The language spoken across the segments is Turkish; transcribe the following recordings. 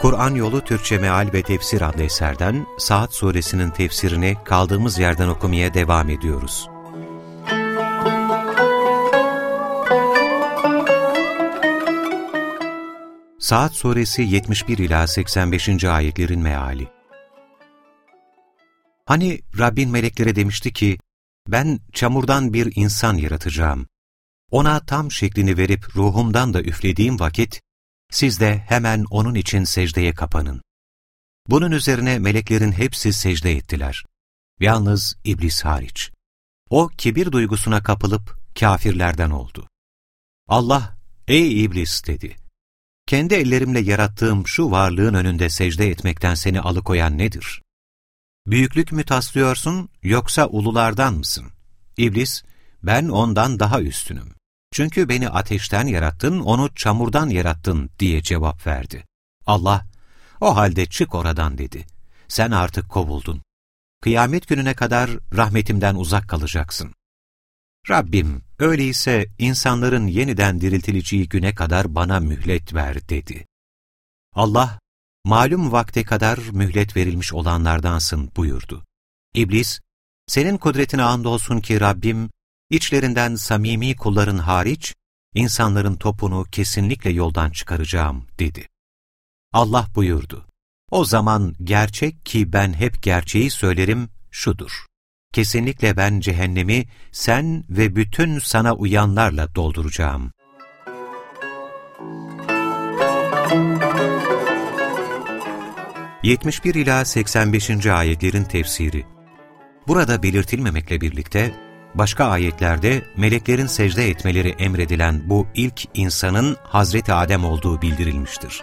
Kur'an Yolu Türkçe Meal ve Tefsir adlı eserden Saat Suresinin tefsirini kaldığımız yerden okumaya devam ediyoruz. Saat Suresi 71 ila 85. ayetlerin meali. Hani Rabbin meleklere demişti ki, ben çamurdan bir insan yaratacağım. Ona tam şeklini verip ruhumdan da üflediğim vakit, siz de hemen onun için secdeye kapanın. Bunun üzerine meleklerin hepsi secde ettiler. Yalnız iblis hariç. O kibir duygusuna kapılıp kafirlerden oldu. Allah, ey iblis dedi. Kendi ellerimle yarattığım şu varlığın önünde secde etmekten seni alıkoyan nedir? Büyüklük mü taslıyorsun yoksa ululardan mısın? İblis, ben ondan daha üstünüm. Çünkü beni ateşten yarattın, onu çamurdan yarattın diye cevap verdi. Allah, o halde çık oradan dedi. Sen artık kovuldun. Kıyamet gününe kadar rahmetimden uzak kalacaksın. Rabbim, öyleyse insanların yeniden diriltileceği güne kadar bana mühlet ver dedi. Allah, malum vakte kadar mühlet verilmiş olanlardansın buyurdu. İblis, senin kudretine andolsun ki Rabbim, İçlerinden samimi kulların hariç, insanların topunu kesinlikle yoldan çıkaracağım, dedi. Allah buyurdu. O zaman gerçek ki ben hep gerçeği söylerim, şudur. Kesinlikle ben cehennemi sen ve bütün sana uyanlarla dolduracağım. Yetmiş ila 85. ayetlerin tefsiri Burada belirtilmemekle birlikte Başka ayetlerde meleklerin secde etmeleri emredilen bu ilk insanın Hazreti Adem olduğu bildirilmiştir.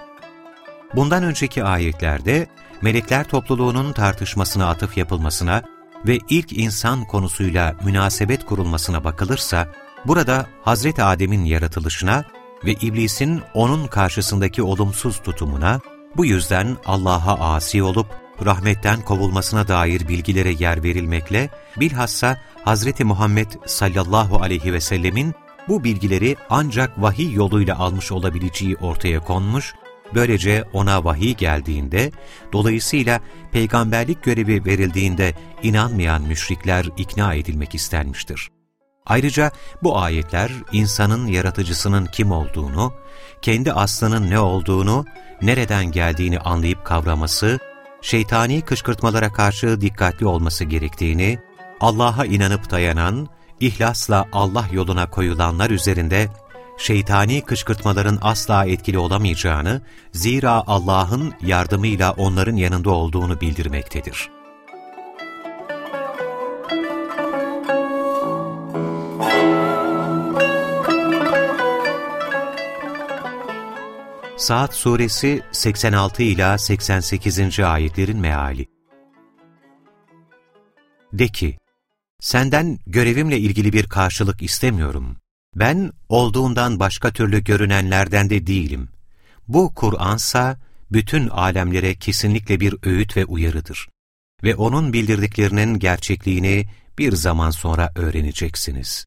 Bundan önceki ayetlerde melekler topluluğunun tartışmasına atıf yapılmasına ve ilk insan konusuyla münasebet kurulmasına bakılırsa, burada Hazreti Adem'in yaratılışına ve iblisin onun karşısındaki olumsuz tutumuna, bu yüzden Allah'a asi olup rahmetten kovulmasına dair bilgilere yer verilmekle, bilhassa Hz. Muhammed sallallahu aleyhi ve sellemin bu bilgileri ancak vahiy yoluyla almış olabileceği ortaya konmuş, böylece ona vahiy geldiğinde, dolayısıyla peygamberlik görevi verildiğinde inanmayan müşrikler ikna edilmek istenmiştir. Ayrıca bu ayetler insanın yaratıcısının kim olduğunu, kendi aslının ne olduğunu, nereden geldiğini anlayıp kavraması, şeytani kışkırtmalara karşı dikkatli olması gerektiğini, Allah'a inanıp dayanan, ihlasla Allah yoluna koyulanlar üzerinde şeytani kışkırtmaların asla etkili olamayacağını, zira Allah'ın yardımıyla onların yanında olduğunu bildirmektedir. Saat Suresi 86 ila 88. ayetlerin meali. De ki, Senden görevimle ilgili bir karşılık istemiyorum. Ben olduğundan başka türlü görünenlerden de değilim. Bu Kur'ansa bütün alemlere kesinlikle bir öğüt ve uyarıdır. Ve onun bildirdiklerinin gerçekliğini bir zaman sonra öğreneceksiniz.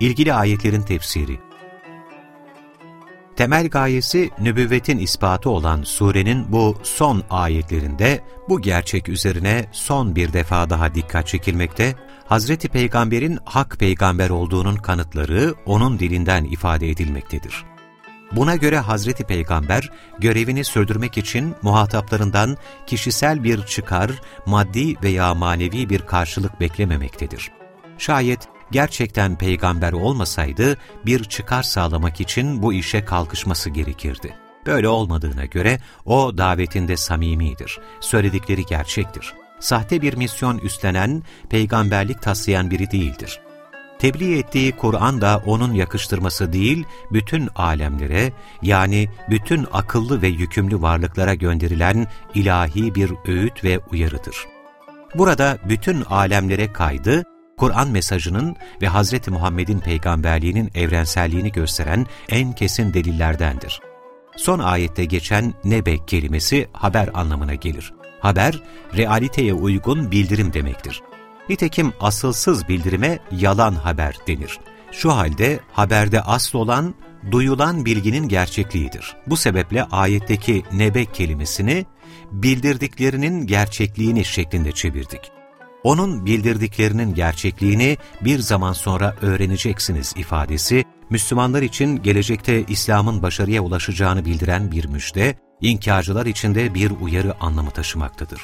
İlgili ayetlerin tefsiri Temel gayesi nübüvvetin ispatı olan surenin bu son ayetlerinde bu gerçek üzerine son bir defa daha dikkat çekilmekte, Hazreti Peygamber'in hak peygamber olduğunun kanıtları onun dilinden ifade edilmektedir. Buna göre Hazreti Peygamber görevini sürdürmek için muhataplarından kişisel bir çıkar, maddi veya manevi bir karşılık beklememektedir. Şayet gerçekten peygamber olmasaydı bir çıkar sağlamak için bu işe kalkışması gerekirdi. Böyle olmadığına göre o davetinde samimidir, söyledikleri gerçektir. Sahte bir misyon üstlenen, peygamberlik taslayan biri değildir. Tebliğ ettiği Kur'an da onun yakıştırması değil, bütün alemlere yani bütün akıllı ve yükümlü varlıklara gönderilen ilahi bir öğüt ve uyarıdır. Burada bütün alemlere kaydı, Kur'an mesajının ve Hz. Muhammed'in peygamberliğinin evrenselliğini gösteren en kesin delillerdendir. Son ayette geçen nebe kelimesi haber anlamına gelir. Haber, realiteye uygun bildirim demektir. Nitekim asılsız bildirime yalan haber denir. Şu halde haberde asıl olan, duyulan bilginin gerçekliğidir. Bu sebeple ayetteki nebe kelimesini bildirdiklerinin gerçekliğini şeklinde çevirdik. Onun bildirdiklerinin gerçekliğini bir zaman sonra öğreneceksiniz ifadesi, Müslümanlar için gelecekte İslam'ın başarıya ulaşacağını bildiren bir müjde, inkarcılar için de bir uyarı anlamı taşımaktadır.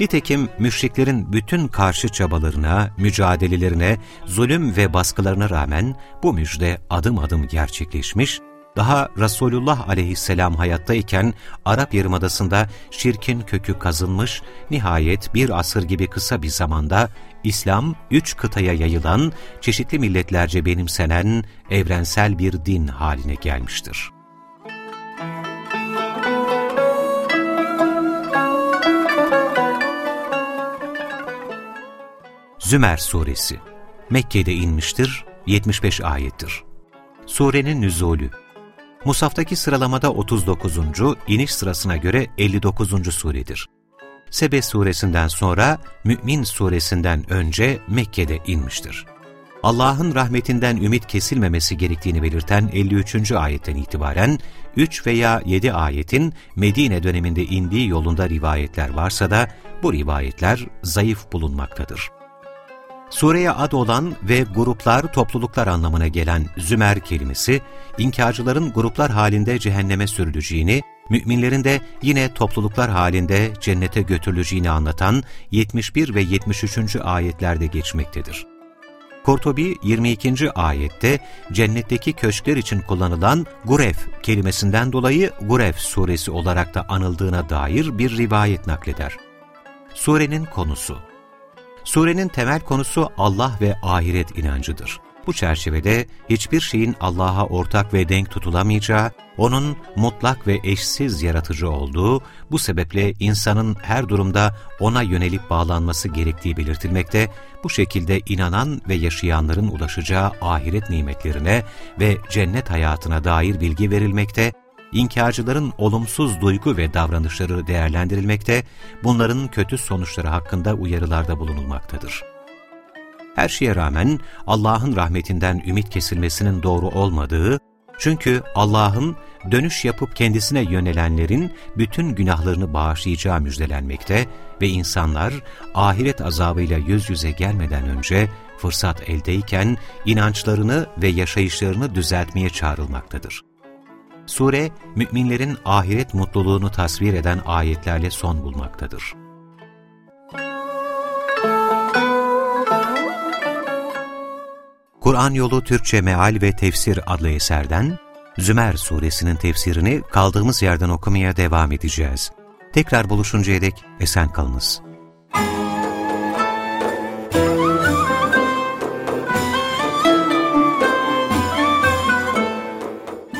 Nitekim müşriklerin bütün karşı çabalarına, mücadelelerine, zulüm ve baskılarına rağmen bu müjde adım adım gerçekleşmiş, daha Resulullah aleyhisselam hayattayken Arap Yarımadası'nda şirkin kökü kazınmış, nihayet bir asır gibi kısa bir zamanda İslam, üç kıtaya yayılan, çeşitli milletlerce benimsenen evrensel bir din haline gelmiştir. Zümer Suresi Mekke'de inmiştir, 75 ayettir. Surenin nüzulü Musaftaki sıralamada 39. iniş sırasına göre 59. suredir. Sebe suresinden sonra Mü'min suresinden önce Mekke'de inmiştir. Allah'ın rahmetinden ümit kesilmemesi gerektiğini belirten 53. ayetten itibaren 3 veya 7 ayetin Medine döneminde indiği yolunda rivayetler varsa da bu rivayetler zayıf bulunmaktadır. Sureye ad olan ve gruplar, topluluklar anlamına gelen Zümer kelimesi, inkarcıların gruplar halinde cehenneme sürüleceğini, müminlerin de yine topluluklar halinde cennete götürüleceğini anlatan 71 ve 73. ayetlerde geçmektedir. Kortobi 22. ayette cennetteki köşkler için kullanılan Guref kelimesinden dolayı Guref suresi olarak da anıldığına dair bir rivayet nakleder. Surenin konusu Surenin temel konusu Allah ve ahiret inancıdır. Bu çerçevede hiçbir şeyin Allah'a ortak ve denk tutulamayacağı, O'nun mutlak ve eşsiz yaratıcı olduğu, bu sebeple insanın her durumda O'na yönelip bağlanması gerektiği belirtilmekte, bu şekilde inanan ve yaşayanların ulaşacağı ahiret nimetlerine ve cennet hayatına dair bilgi verilmekte, inkarcıların olumsuz duygu ve davranışları değerlendirilmekte, bunların kötü sonuçları hakkında uyarılarda bulunulmaktadır. Her şeye rağmen Allah'ın rahmetinden ümit kesilmesinin doğru olmadığı, çünkü Allah'ın dönüş yapıp kendisine yönelenlerin bütün günahlarını bağışlayacağı müjdelenmekte ve insanlar ahiret azabıyla yüz yüze gelmeden önce fırsat eldeyken inançlarını ve yaşayışlarını düzeltmeye çağrılmaktadır. Sure, müminlerin ahiret mutluluğunu tasvir eden ayetlerle son bulmaktadır. Kur'an Yolu Türkçe Meal ve Tefsir adlı eserden Zümer suresinin tefsirini kaldığımız yerden okumaya devam edeceğiz. Tekrar buluşuncaya dek esen kalınız.